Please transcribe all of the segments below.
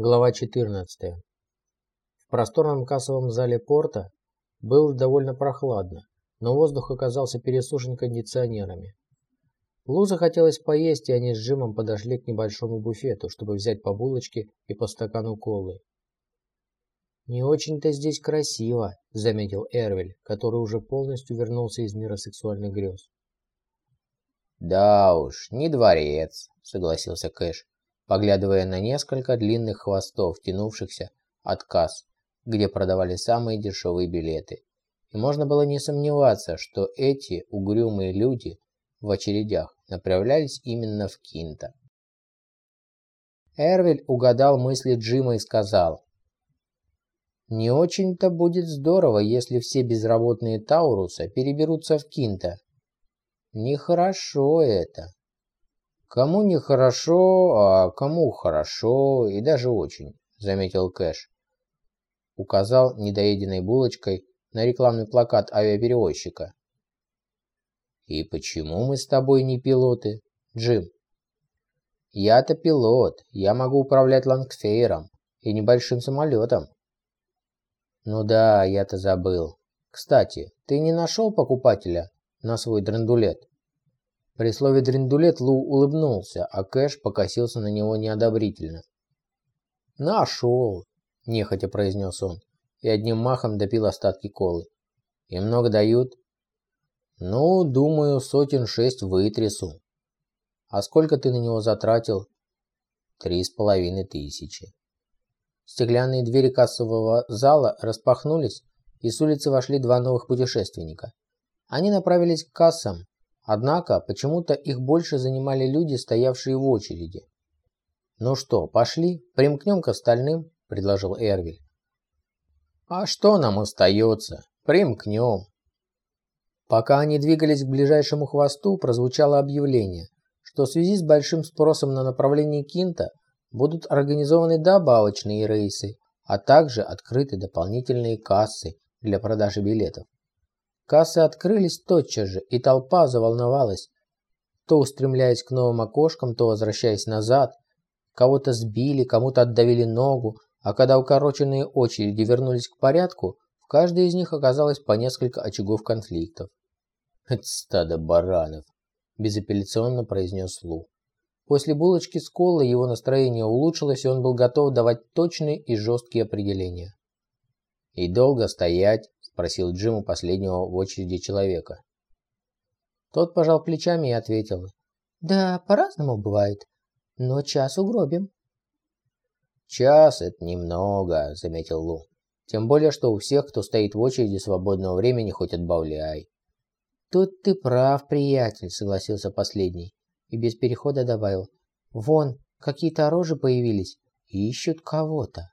Глава 14. В просторном кассовом зале порта было довольно прохладно, но воздух оказался пересушен кондиционерами. Лу захотелось поесть, и они с Джимом подошли к небольшому буфету, чтобы взять по булочке и по стакану колы. «Не очень-то здесь красиво», — заметил Эрвель, который уже полностью вернулся из мира сексуальных грез. «Да уж, не дворец», — согласился Кэш, поглядывая на несколько длинных хвостов, тянувшихся от касс, где продавали самые дешевые билеты. И можно было не сомневаться, что эти угрюмые люди в очередях направлялись именно в Кинта. Эрвель угадал мысли Джима и сказал, «Не очень-то будет здорово, если все безработные Тауруса переберутся в Кинта. Нехорошо это». «Кому нехорошо, а кому хорошо, и даже очень», — заметил Кэш. Указал недоеденной булочкой на рекламный плакат авиаперевозчика. «И почему мы с тобой не пилоты, Джим?» «Я-то пилот, я могу управлять лангфейером и небольшим самолетом». «Ну да, я-то забыл. Кстати, ты не нашел покупателя на свой драндулет?» При слове «дрендулет» Лу улыбнулся, а Кэш покосился на него неодобрительно. «Нашел!» – нехотя произнес он, и одним махом допил остатки колы. «И много дают?» «Ну, думаю, сотен шесть вытрясу». «А сколько ты на него затратил?» «Три с половиной тысячи». Стеклянные двери кассового зала распахнулись, и с улицы вошли два новых путешественника. Они направились к кассам, Однако, почему-то их больше занимали люди, стоявшие в очереди. «Ну что, пошли, примкнем к остальным», – предложил Эрвиль. «А что нам остается? Примкнем». Пока они двигались к ближайшему хвосту, прозвучало объявление, что в связи с большим спросом на направлении Кинта будут организованы добавочные рейсы, а также открыты дополнительные кассы для продажи билетов. Кассы открылись тотчас же, и толпа заволновалась, то устремляясь к новым окошкам, то возвращаясь назад. Кого-то сбили, кому-то отдавили ногу, а когда укороченные очереди вернулись к порядку, в каждой из них оказалось по несколько очагов конфликтов. «Это стадо баранов», – безапелляционно произнес Лу. После булочки с колой его настроение улучшилось, и он был готов давать точные и жесткие определения. «И долго стоять?» Спросил Джим у последнего в очереди человека. Тот пожал плечами и ответил. «Да, по-разному бывает, но час угробим». «Час — это немного», — заметил Лу. «Тем более, что у всех, кто стоит в очереди свободного времени, хоть отбавляй». «Тут ты прав, приятель», — согласился последний и без перехода добавил. «Вон, какие-то рожи появились и ищут кого-то».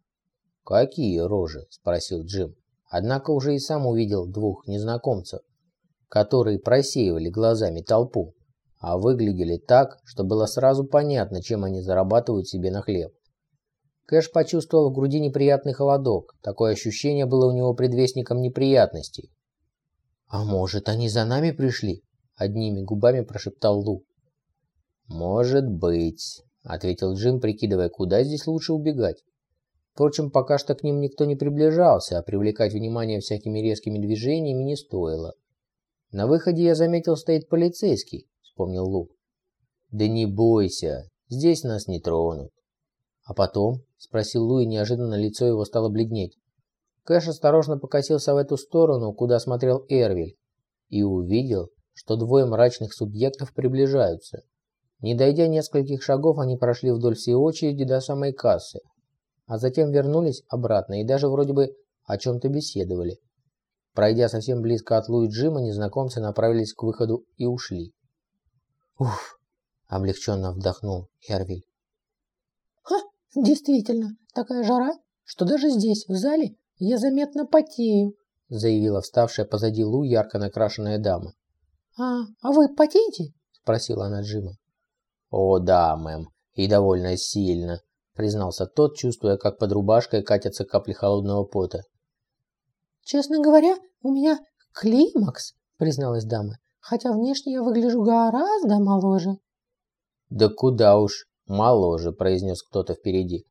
«Какие рожи?» — спросил Джим. Однако уже и сам увидел двух незнакомцев, которые просеивали глазами толпу, а выглядели так, что было сразу понятно, чем они зарабатывают себе на хлеб. Кэш почувствовал в груди неприятный холодок. Такое ощущение было у него предвестником неприятностей. «А может, они за нами пришли?» — одними губами прошептал Лу. «Может быть», — ответил Джим, прикидывая, куда здесь лучше убегать. Впрочем, пока что к ним никто не приближался, а привлекать внимание всякими резкими движениями не стоило. «На выходе я заметил, стоит полицейский», — вспомнил Лу. «Да не бойся, здесь нас не тронут». «А потом?» — спросил Лу, и неожиданно лицо его стало бледнеть. Кэш осторожно покосился в эту сторону, куда смотрел Эрвиль, и увидел, что двое мрачных субъектов приближаются. Не дойдя нескольких шагов, они прошли вдоль всей очереди до самой кассы, а затем вернулись обратно и даже вроде бы о чем-то беседовали. Пройдя совсем близко от Луи Джима, незнакомцы направились к выходу и ушли. «Уф!» – облегченно вдохнул Эрвиль. «Ха, действительно, такая жара, что даже здесь, в зале, я заметно потею», – заявила вставшая позади Лу ярко накрашенная дама. «А, а вы потеете?» – спросила она Джима. «О, да, мэм, и довольно сильно», признался тот, чувствуя, как под рубашкой катятся капли холодного пота. «Честно говоря, у меня климакс», — призналась дама, «хотя внешне я выгляжу гораздо моложе». «Да куда уж моложе», — произнес кто-то впереди.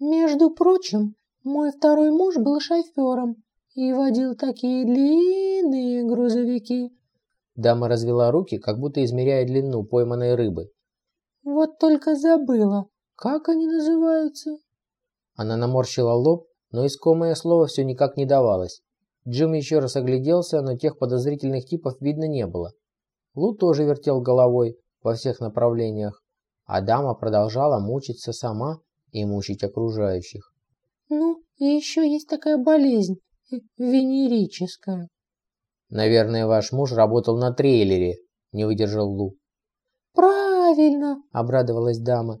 Между прочим, мой второй муж был шофером и водил такие длинные грузовики. Дама развела руки, как будто измеряя длину пойманной рыбы. Вот только забыла, как они называются. Она наморщила лоб, но искомое слово все никак не давалось. Джим еще раз огляделся, но тех подозрительных типов видно не было. Лу тоже вертел головой во всех направлениях, а дама продолжала мучиться сама и мучить окружающих. Ну, и еще есть такая болезнь, венерическая. Наверное, ваш муж работал на трейлере, не выдержал Лу. Правильно, обрадовалась дама.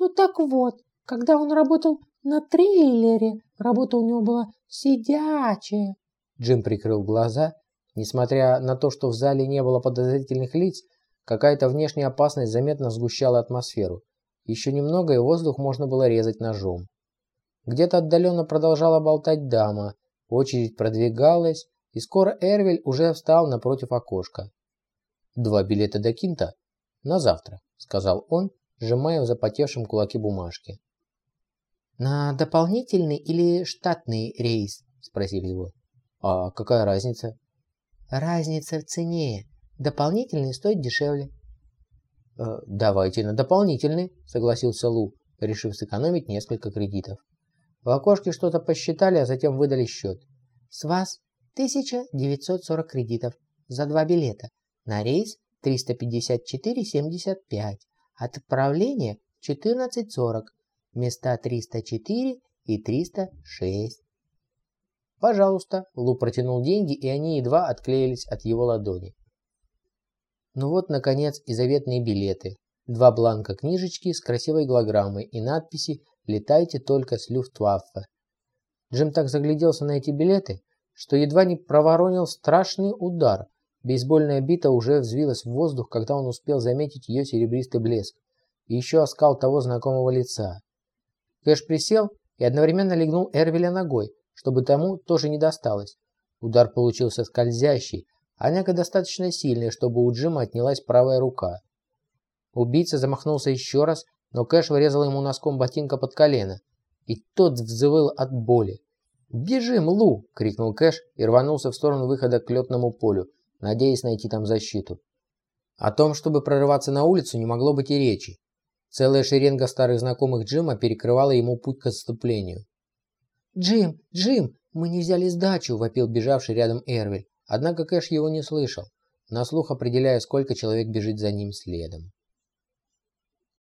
Ну так вот, когда он работал на трейлере, работа у него была сидячая. Джим прикрыл глаза. Несмотря на то, что в зале не было подозрительных лиц, какая-то внешняя опасность заметно сгущала атмосферу. Еще немного, и воздух можно было резать ножом. Где-то отдаленно продолжала болтать дама, очередь продвигалась, и скоро Эрвель уже встал напротив окошка. «Два билета до Кинта? На завтра», — сказал он, сжимая в запотевшем кулаке бумажки. «На дополнительный или штатный рейс?» – спросили его. «А какая разница?» «Разница в цене. Дополнительный стоит дешевле». «Э, «Давайте на дополнительный», – согласился Лу, решив сэкономить несколько кредитов. В окошке что-то посчитали, а затем выдали счет. «С вас 1940 кредитов за два билета. На рейс 354,75. Отправление 14,40 места 304 и 306. «Пожалуйста», — Лу протянул деньги, и они едва отклеились от его ладони. Ну вот, наконец, и заветные билеты. Два бланка книжечки с красивой голограммой и надписи «Летайте только с Люфтваффе». Джим так загляделся на эти билеты, что едва не проворонил страшный удар. Бейсбольная бита уже взвилась в воздух, когда он успел заметить ее серебристый блеск и еще оскал того знакомого лица. Кэш присел и одновременно легнул Эрвеля ногой, чтобы тому тоже не досталось. Удар получился скользящий, однако достаточно сильный, чтобы у Джима отнялась правая рука. Убийца замахнулся еще раз, но Кэш вырезал ему носком ботинка под колено, и тот взвыл от боли. «Бежим, Лу!» — крикнул Кэш и рванулся в сторону выхода к летному полю, надеясь найти там защиту. О том, чтобы прорываться на улицу, не могло быть и речи. Целая шеренга старых знакомых Джима перекрывала ему путь к отступлению. «Джим! Джим! Мы не взяли сдачу!» – вопил бежавший рядом Эрвель. Однако Кэш его не слышал, на слух определяя, сколько человек бежит за ним следом.